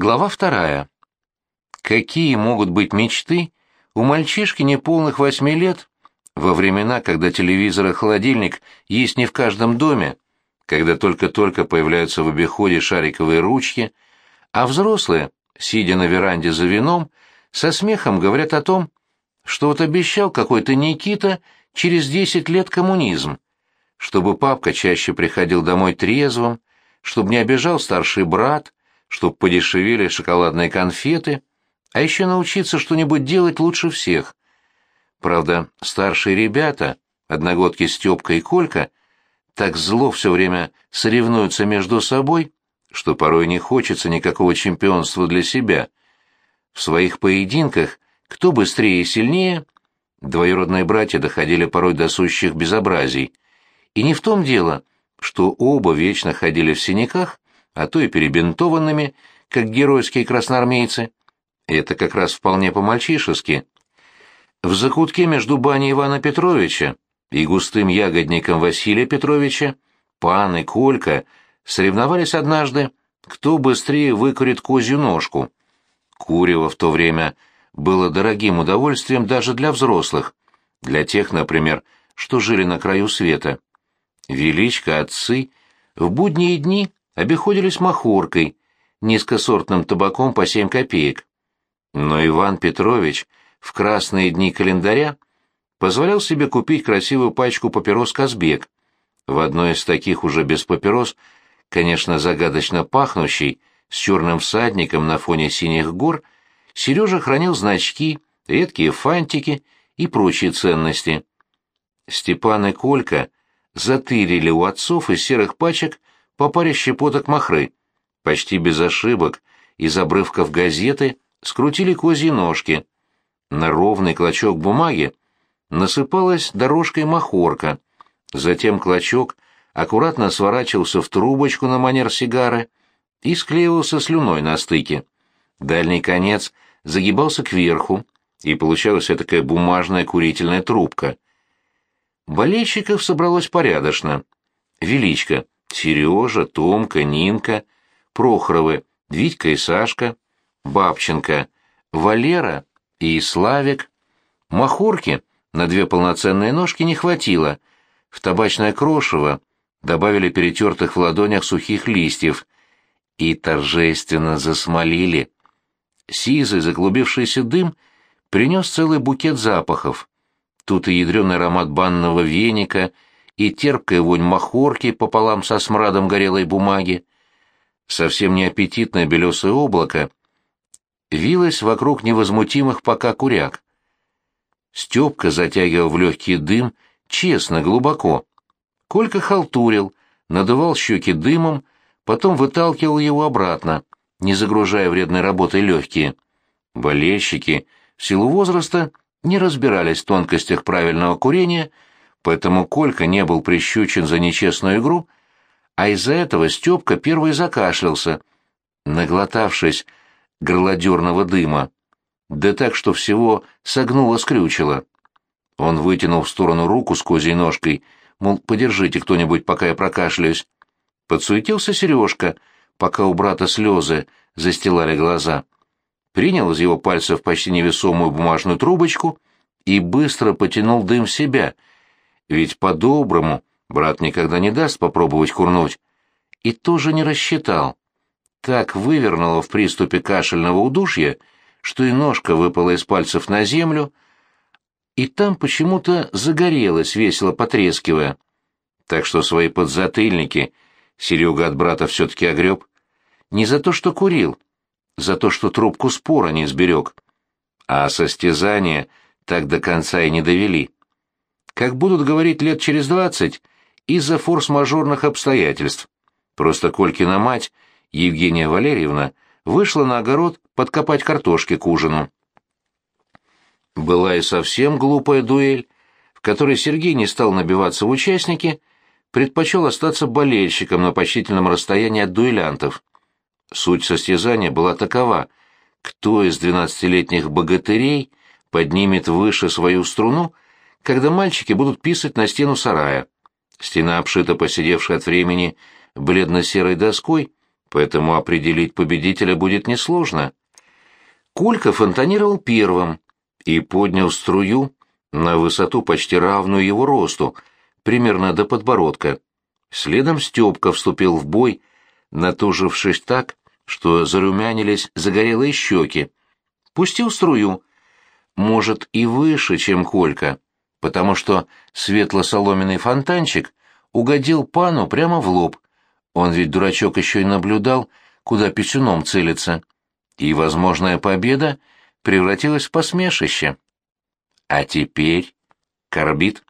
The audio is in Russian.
Глава вторая. Какие могут быть мечты у мальчишки неполных восьми лет во времена, когда телевизор и холодильник есть не в каждом доме, когда только-только появляются в обиходе шариковые ручки, а взрослые, сидя на веранде за вином, со смехом говорят о том, что вот обещал какой-то Никита через десять лет коммунизм, чтобы папка чаще приходил домой трезвым, чтобы не обижал старший брат, чтобы подешевели шоколадные конфеты, а еще научиться что-нибудь делать лучше всех. Правда, старшие ребята, одногодки Степка и Колька, так зло все время соревнуются между собой, что порой не хочется никакого чемпионства для себя. В своих поединках кто быстрее и сильнее, двоюродные братья доходили порой до сущих безобразий. И не в том дело, что оба вечно ходили в синяках, а то и перебинтованными, как геройские красноармейцы. Это как раз вполне по-мальчишески. В закутке между баней Ивана Петровича и густым ягодником Василия Петровича пан и Колька соревновались однажды, кто быстрее выкурит козью ножку. Курево в то время было дорогим удовольствием даже для взрослых, для тех, например, что жили на краю света. Величко, отцы в будние дни обиходились махоркой, низкосортным табаком по семь копеек. Но Иван Петрович в красные дни календаря позволял себе купить красивую пачку папирос «Казбек». В одной из таких уже без папирос, конечно, загадочно пахнущей, с черным всадником на фоне синих гор, Сережа хранил значки, редкие фантики и прочие ценности. Степан и Колька затырили у отцов из серых пачек по паре щепоток махры. Почти без ошибок из обрывков газеты скрутили козьи ножки. На ровный клочок бумаги насыпалась дорожкой махорка. Затем клочок аккуратно сворачивался в трубочку на манер сигары и склеивался слюной на стыке. Дальний конец загибался кверху, и получалась такая бумажная курительная трубка. Болельщиков собралось порядочно. Величко — Сережа, Томка, Нинка, Прохоровы, Витька и Сашка, Бабченко, Валера и Славик. Махорки на две полноценные ножки не хватило. В табачное крошево добавили перетертых в ладонях сухих листьев и торжественно засмолили. Сизый, заклубившийся дым принес целый букет запахов. Тут и ядреный аромат банного веника — и терпкая вонь махорки пополам со смрадом горелой бумаги. Совсем неаппетитное белесое облако вилось вокруг невозмутимых пока куряк. Степка затягивал в легкий дым честно, глубоко. Колька халтурил, надувал щеки дымом, потом выталкивал его обратно, не загружая вредной работой легкие. Болельщики в силу возраста не разбирались в тонкостях правильного курения — поэтому Колька не был прищучен за нечестную игру, а из-за этого Степка первый закашлялся, наглотавшись горлодерного дыма, да так, что всего согнуло-скрючило. Он вытянул в сторону руку с козьей ножкой, мол, подержите кто-нибудь, пока я прокашляюсь. Подсуетился Сережка, пока у брата слезы застилали глаза. Принял из его пальцев почти невесомую бумажную трубочку и быстро потянул дым в себя — ведь по-доброму брат никогда не даст попробовать курнуть. И тоже не рассчитал. Так вывернуло в приступе кашельного удушья, что и ножка выпала из пальцев на землю, и там почему-то загорелась, весело потрескивая. Так что свои подзатыльники Серега от брата все-таки огреб. Не за то, что курил, за то, что трубку спора не сберег. А состязания так до конца и не довели как будут говорить лет через двадцать, из-за форс-мажорных обстоятельств. Просто Колькина мать, Евгения Валерьевна, вышла на огород подкопать картошки к ужину. Была и совсем глупая дуэль, в которой Сергей не стал набиваться в участники, предпочел остаться болельщиком на почтительном расстоянии от дуэлянтов. Суть состязания была такова — кто из двенадцатилетних богатырей поднимет выше свою струну — когда мальчики будут писать на стену сарая. Стена обшита посидевшей от времени бледно-серой доской, поэтому определить победителя будет несложно. Колька фонтанировал первым и поднял струю на высоту почти равную его росту, примерно до подбородка. Следом Степка вступил в бой, натужившись так, что зарумянились загорелые щеки. Пустил струю, может, и выше, чем Колька, потому что светло-соломенный фонтанчик угодил пану прямо в лоб. Он ведь, дурачок, еще и наблюдал, куда писюном целится. И возможная победа превратилась в посмешище. А теперь... Корбит